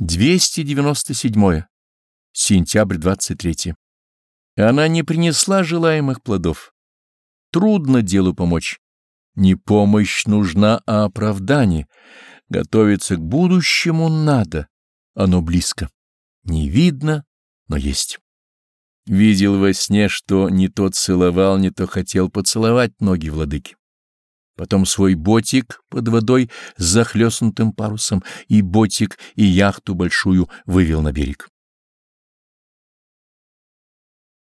297. Сентябрь 23. Она не принесла желаемых плодов. Трудно делу помочь. Не помощь нужна, а оправдание. Готовиться к будущему надо. Оно близко. Не видно, но есть. Видел во сне, что не то целовал, не то хотел поцеловать ноги владыки потом свой ботик под водой с захлестнутым парусом, и ботик, и яхту большую вывел на берег.